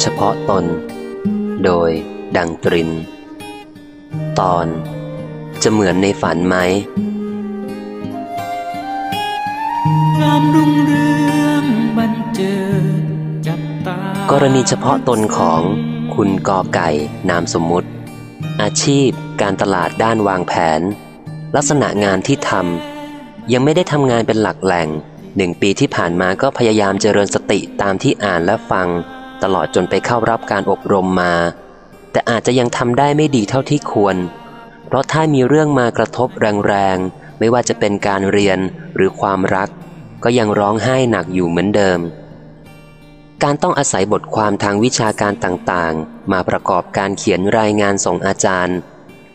เฉพาะตน โดย ดังตริน ตอน จะเหมือนในฝันไหมความรุ่งเรืองบันเจิดจับตากรณีเฉพาะตนของคุณกอไก่นามสมมุติ อาชีพ การตลาดด้านวางแผน ลักษณะงานที่ทำยังไม่ได้ทำงานเป็นหลักแหล่งหนึ่งปีที่ผ่านมาก็พยายามเจริญสติตามที่อ่านและฟัง ตลอดจนไปเข้ารับการอบรมมา แต่อาจจะยังทำได้ไม่ดีเท่าที่ควร เพราะถ้ามีเรื่องมากระทบแรงๆ ไม่ว่าจะเป็นการเรียนหรือความรัก ก็ยังร้องไห้หนักอยู่เหมือนเดิม การต้องอาศัยบทความทางวิชาการต่างๆ มาประกอบการเขียนรายงานส่งอาจารย์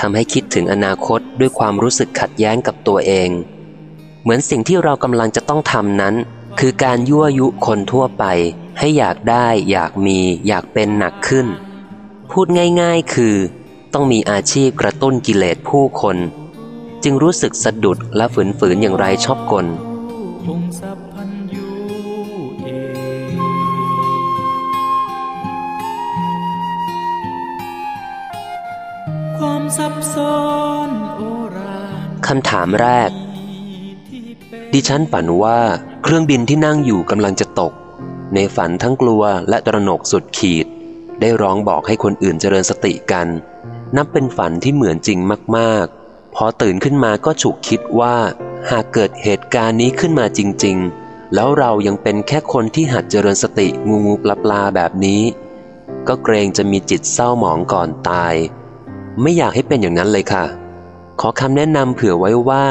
ทำให้คิดถึงอนาคตด้วยความรู้สึกขัดแย้งกับตัวเอง เหมือนสิ่งที่เรากำลังจะต้องทำนั้น คือการยั่วยุคนทั่วไปให้อยากได้ อยากมี อยากเป็นหนักขึ้น พูดง่ายๆ คือ ต้องมีอาชีพกระตุ้นกิเลสผู้คน จึงรู้สึกสะดุดและฝืนๆอย่างไรชอบกลคำถามแรก ดิฉันฝันว่าเครื่องบินที่นั่งอยู่กำลังจะตก ในฝันทั้งกลัวและตระหนกสุดขีด ได้ร้องบอกให้คนอื่นเจริญสติกัน นับเป็นฝันที่เหมือนจริงมากๆ พอตื่นขึ้นมาก็ฉุกคิดว่า หากเกิดเหตุการณ์นี้ขึ้นมาจริง ๆ แล้วเรายังเป็นแค่คนที่หัดเจริญสติงูงูปลาปลาแบบนี้ ก็เกรงจะมีจิตเศร้าหมองก่อนตาย ไม่อยากให้เป็นอย่างนั้นเลยค่ะ ขอคำแนะนำเผื่อไว้ว่า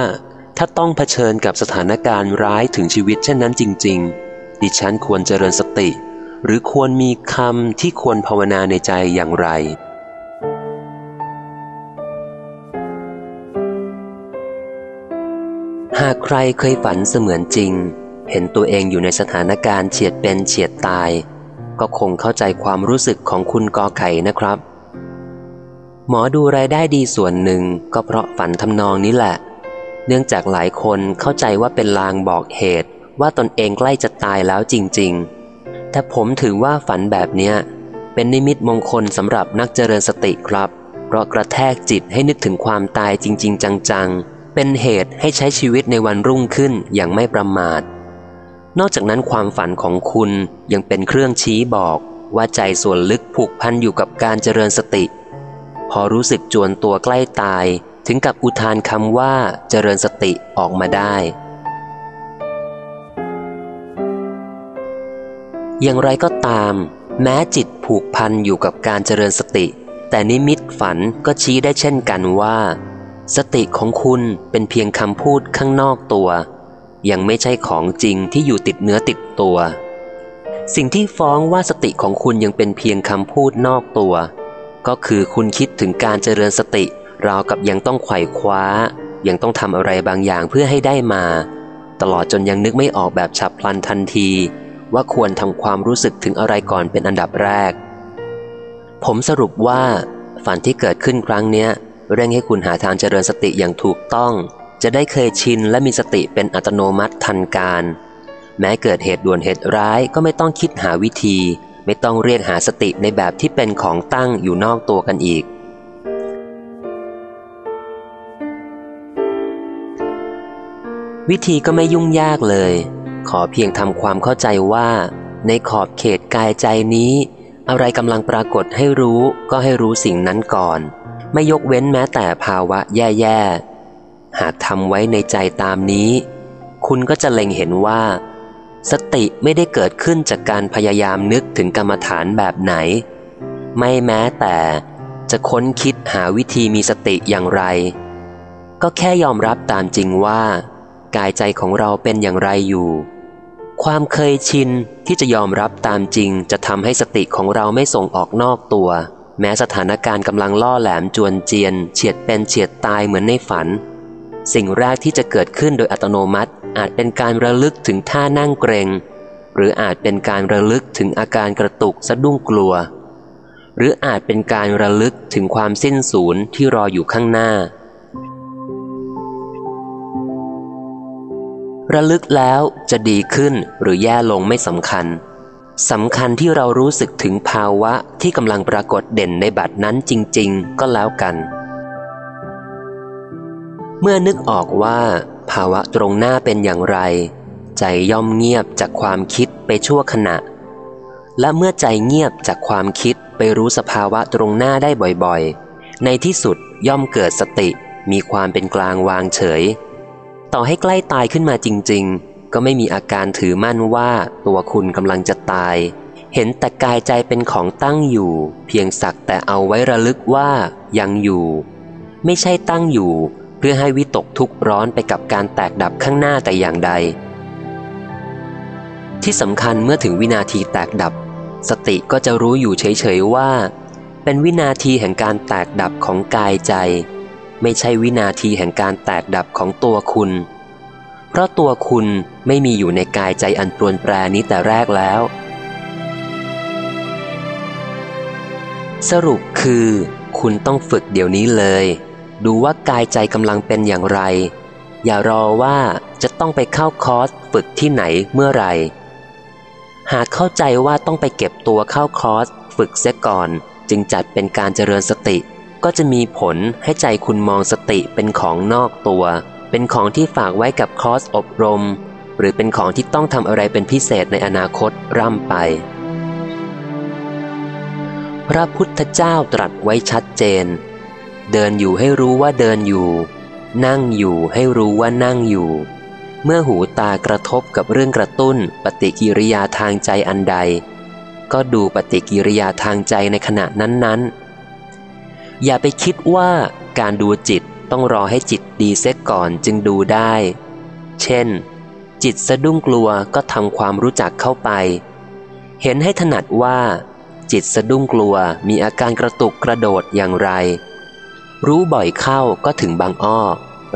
ถ้าต้องเผชิญกับสถานการณ์ร้ายถึงชีวิตเช่นนั้นจริง ๆ ดิฉันควรเจริญสติ หรือควรมีคำที่ควรภาวนาในใจอย่างไร หากใครเคยฝันเสมือนจริง เห็นตัวเองอยู่ในสถานการณ์เฉียดเป็นเฉียดตาย ก็คงเข้าใจความรู้สึกของคุณกอไข่นะครับ หมอดูรายได้ดีส่วนหนึ่งก็เพราะฝันทำนองนี้แหละ เนื่องจากหลายคนเข้าใจว่าเป็นลางบอกเหตุว่าตนเองใกล้จะตายแล้วจริง ๆ แต่ผมถือว่าฝันแบบเนี้ย เป็นนิมิตมงคลสำหรับนักเจริญสติครับ เพราะกระแทกจิตให้นึกถึงความตายจริง ๆ จัง ๆ เป็นเหตุให้ใช้ชีวิตในวันรุ่งขึ้นอย่างไม่ประมาท นอกจากนั้นความฝันของคุณยังเป็นเครื่องชี้บอกว่าใจส่วนลึกผูกพันอยู่กับการเจริญสติ พอรู้สึกจวนตัวใกล้ตาย ถึงกับอุทานคำว่าเจริญสติออกมาได้ อย่างไรก็ตาม แม้จิตผูกพันอยู่กับการเจริญสติ แต่นิมิตฝันก็ชี้ได้เช่นกันว่า สติของคุณเป็นเพียงคำพูดข้างนอกตัว ยังไม่ใช่ของจริงที่อยู่ติดเนื้อติดตัว สิ่งที่ฟ้องว่าสติของคุณยังเป็นเพียงคำพูดนอกตัว ก็คือคุณคิดถึงการเจริญสติ ราวกับยังต้องไขว่คว้า ยังต้องทำอะไรบางอย่างเพื่อให้ได้มา ตลอดจนยังนึกไม่ออกแบบฉับพลันทันที ว่าควรทำความรู้สึกถึงอะไรก่อนเป็นอันดับแรก ผมสรุปว่า ฝันที่เกิดขึ้นครั้งเนี้ย เร่งให้คุณหาทางเจริญสติอย่างถูกต้อง จะได้เคยชินและมีสติเป็นอัตโนมัติทันการ แม้เกิดเหตุด่วนเหตุร้ายก็ไม่ต้องคิดหาวิธี ไม่ต้องเรียกหาสติในแบบที่เป็นของตั้งอยู่นอกตัวกันอีก วิธีก็ไม่ยุ่งยากเลย ขอเพียงทำความเข้าใจว่า ในขอบเขตกายใจนี้ อะไรกำลังปรากฏให้รู้ก็ให้รู้สิ่งนั้นก่อน ไม่ยกเว้นแม้แต่ภาวะแย่ๆ หากทำไว้ในใจตามนี้ คุณก็จะเล็งเห็นว่า สติไม่ได้เกิดขึ้นจากการพยายามนึกถึงกรรมฐานแบบไหน ไม่แม้แต่จะค้นคิดหาวิธีมีสติอย่างไร ก็แค่ยอมรับตามจริงว่า กายใจของเราเป็นอย่างไรอยู่ ความเคยชินที่จะยอมรับตามจริงจะทำให้สติของเราไม่ส่งออกนอกตัว แม้สถานการณ์กำลังล่อแหลมจวนเจียน เฉียดเป็นเฉียดตายเหมือนในฝัน สิ่งแรกที่จะเกิดขึ้นโดยอัตโนมัติ อาจเป็นการระลึกถึงท่านั่งเกรง หรืออาจเป็นการระลึกถึงอาการกระตุกสะดุ้งกลัว หรืออาจเป็นการระลึกถึงความสิ้นสูญที่รออยู่ข้างหน้า ระลึกแล้วจะดีขึ้นหรือแย่ลงไม่สำคัญสำคัญที่เรารู้สึกถึงภาวะที่กำลังปรากฏเด่นในบัดนั้นจริง ๆ ก็แล้วกัน เมื่อนึกออกว่า ภาวะตรงหน้าเป็นอย่างไร ใจย่อมเงียบจากความคิดไปชั่วขณะ และเมื่อใจเงียบจากความคิดไปรู้สภาวะตรงหน้าได้บ่อยๆ ในที่สุดย่อมเกิดสติมีความเป็นกลางวางเฉย ต่อให้ใกล้ตายขึ้นมาจริง ๆ ก็ไม่มีอาการถือมั่นว่าตัวคุณกำลังจะตาย เห็นแต่กายใจเป็นของตั้งอยู่ เพียงสักแต่เอาไว้ระลึกว่ายังอยู่ ไม่ใช่ตั้งอยู่ เพื่อให้วิตกทุกข์ร้อนไปกับการแตกดับข้างหน้าแต่อย่างใด ที่สำคัญเมื่อถึงวินาทีแตกดับ สติก็จะรู้อยู่เฉยๆว่า เป็นวินาทีแห่งการแตกดับของกายใจ ไม่ใช่วินาทีแห่งการแตกดับของตัวคุณ เพราะตัวคุณไม่มีอยู่ในกายใจอันปรวนแปรนี้แต่แรกแล้ว สรุปคือ คุณต้องฝึกเดี๋ยวนี้เลย ดูว่ากายใจกำลังเป็นอย่างไร อย่ารอว่าจะต้องไปเข้าคอร์สฝึกที่ไหนเมื่อไหร่ หากเข้าใจว่าต้องไปเก็บตัวเข้าคอร์สฝึกเสียก่อน จึงจัดเป็นการเจริญสติ ก็จะมีผลให้ใจคุณมองสติเป็นของนอกตัว เป็นของที่ฝากไว้กับคอร์สอบรม หรือเป็นของที่ต้องทำอะไรเป็นพิเศษในอนาคตร่ำไป พระพุทธเจ้าตรัสไว้ชัดเจน เดินอยู่ให้รู้ว่าเดินอยู่ นั่งอยู่ให้รู้ว่านั่งอยู่ เมื่อหูตากระทบกับเรื่องกระตุ้นปฏิกิริยาทางใจอันใด ก็ดูปฏิกิริยาทางใจในขณะนั้นๆ อย่าไปคิดว่าการดูจิตต้องรอให้จิตดีเสียก่อนจึงดูได้ เช่น จิตสะดุ้งกลัวก็ทำความรู้จักเข้าไป เห็นให้ถนัดว่า จิตสะดุ้งกลัวมีอาการกระตุกกระโดดอย่างไร รู้บ่อยเข้าก็ถึงบางอ้อ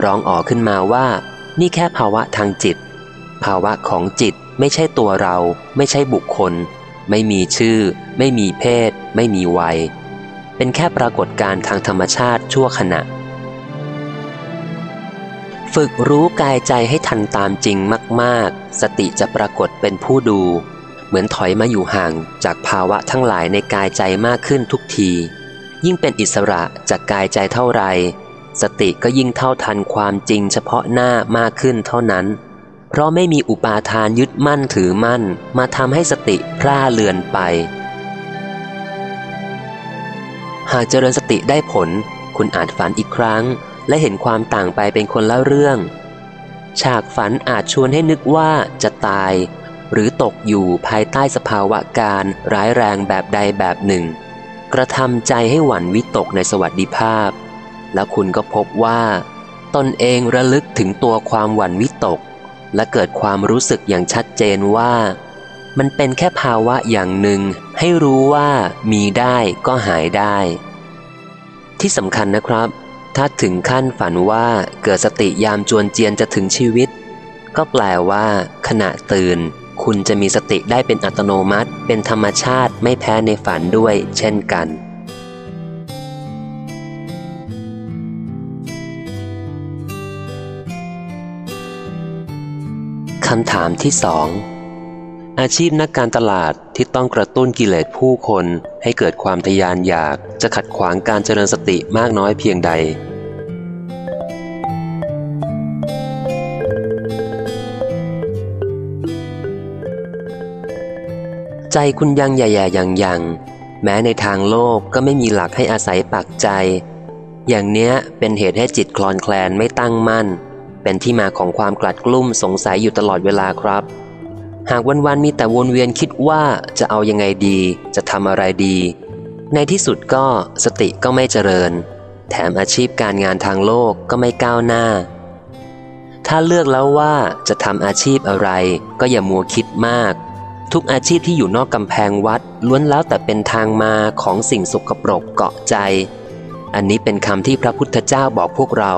ร้องอ๋อขึ้นมาว่า นี่แค่ภาวะทางจิต ภาวะของจิตไม่ใช่ตัวเรา ไม่ใช่บุคคล ไม่มีชื่อ ไม่มีเพศ ไม่มีวัย เป็นแค่ปรากฏการณ์ทางธรรมชาติชั่วขณะ ฝึกรู้กายใจให้ทันตามจริงมาก ๆ สติจะปรากฏเป็นผู้ดู เหมือนถอยมาอยู่ห่างจากภาวะทั้งหลายในกายใจมากขึ้นทุกที ยิ่งเป็นอิสระจากกายใจเท่าไร สติก็ยิ่งเท่าทันความจริงเฉพาะหน้ามากขึ้นเท่านั้น เพราะไม่มีอุปาทานยึดมั่นถือมั่น มาทำให้สติพร่าเลือนไปากเจริญสติได้ผล คุณอาจฝันอีกครั้ง และเห็นความต่างไปเป็นคนละเรื่อง ฉากฝันอาจชวนให้นึกว่าจะตาย หรือตกอยู่ภายใต้สภาวะการร้ายแรงแบบใดแบบหนึ่ง กระทำใจให้หวั่นวิตกในสวัสดิภาพ แล้วคุณก็พบว่า ตนเองระลึกถึงตัวความหวั่นวิตก และเกิดความรู้สึกอย่างชัดเจนว่ามันเป็นแค่ภาวะอย่างหนึ่งให้รู้ว่ามีได้ก็หายได้ ที่สำคัญนะครับ ถ้าถึงขั้นฝันว่าเกิดสติยามจวนเจียนจะถึงชีวิต ก็แปลว่า ขณะตื่น คุณจะมีสติได้เป็นอัตโนมัติ เป็นธรรมชาติไม่แพ้ในฝันด้วย เช่นกันคำถามที่สองอาชีพนักการตลาดที่ต้องกระตุ้นกิเลสผู้คน ให้เกิดความทยานอยากจะขัดขวางการเจริญสติมากน้อยเพียงใด ใจคุณยังแย่ๆยังยังแม้ในทางโลกก็ไม่มีหลักให้อาศัยปักใจ อย่างเนี้ยเป็นเหตุให้จิตคลอนแคลนไม่ตั้งมั่น เป็นที่มาของความกลัดกลุ้มสงสัยอยู่ตลอดเวลาครับ หากวันๆมีแต่วนเวียนคิดว่าจะเอายังไงดี จะทำอะไรดี ในที่สุดก็สติก็ไม่เจริญ แถมอาชีพการงานทางโลกก็ไม่ก้าวหน้า ถ้าเลือกแล้วว่าจะทำอาชีพอะไร ก็อย่ามัวคิดมาก ทุกอาชีพที่อยู่นอกกำแพงวัด ล้วนแล้วแต่เป็นทางมาของสิ่งสกปรกเกาะใจ อันนี้เป็นคำที่พระพุทธเจ้าบอกพวกเรา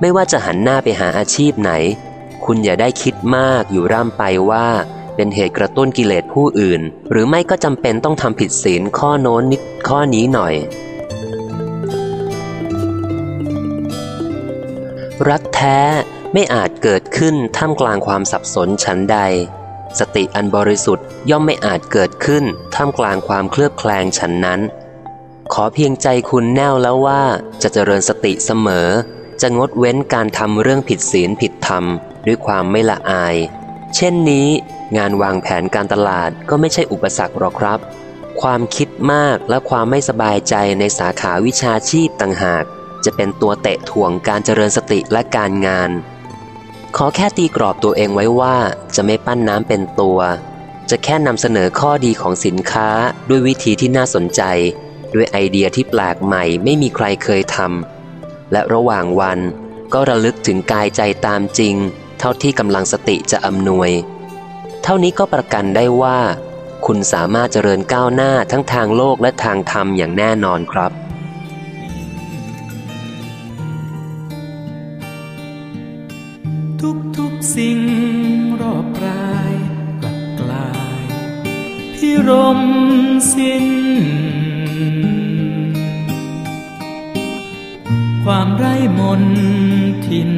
ไม่ว่าจะหันหน้าไปหาอาชีพไหน คุณอย่าได้คิดมากอยู่ร่ำไปว่า เป็นเหตุกระตุ้นกิเลสผู้อื่น หรือไม่ก็จำเป็นต้องทำผิดศีลข้อโน้นนิดข้อนี้หน่อย รักแท้ไม่อาจเกิดขึ้นท่ามกลางความสับสนฉันใด สติอันบริสุทธิ์ย่อมไม่อาจเกิดขึ้นท่ามกลางความเคลือบแคลงฉันนั้น ขอเพียงใจคุณแน่วแล้วว่าจะเจริญสติเสมอ จะงดเว้นการทำเรื่องผิดศีลผิดธรรม ด้วยความไม่ละอาย เช่นนี้ งานวางแผนการตลาดก็ไม่ใช่อุปสรรคหรอกครับ ความคิดมากและความไม่สบายใจในสาขาวิชาชีพต่างหาก จะเป็นตัวเตะถ่วงการเจริญสติและการงาน ขอแค่ตีกรอบตัวเองไว้ว่าจะไม่ปั้นน้ำเป็นตัว จะแค่นำเสนอข้อดีของสินค้าด้วยวิธีที่น่าสนใจ ด้วยไอเดียที่แปลกใหม่ไม่มีใครเคยทำและระหว่างวันก็ระลึกถึงกายใจตามจริง เท่าที่กำลังสติจะอำนวย เท่านี้ก็ประกันได้ว่า คุณสามารถเจริญก้าวหน้าทั้งทางโลกและทางธรรมอย่างแน่นอนครับทุกทุกๆสิ่งรอบกายกลับกลายพิรมสิ้น ความไร้มนทิน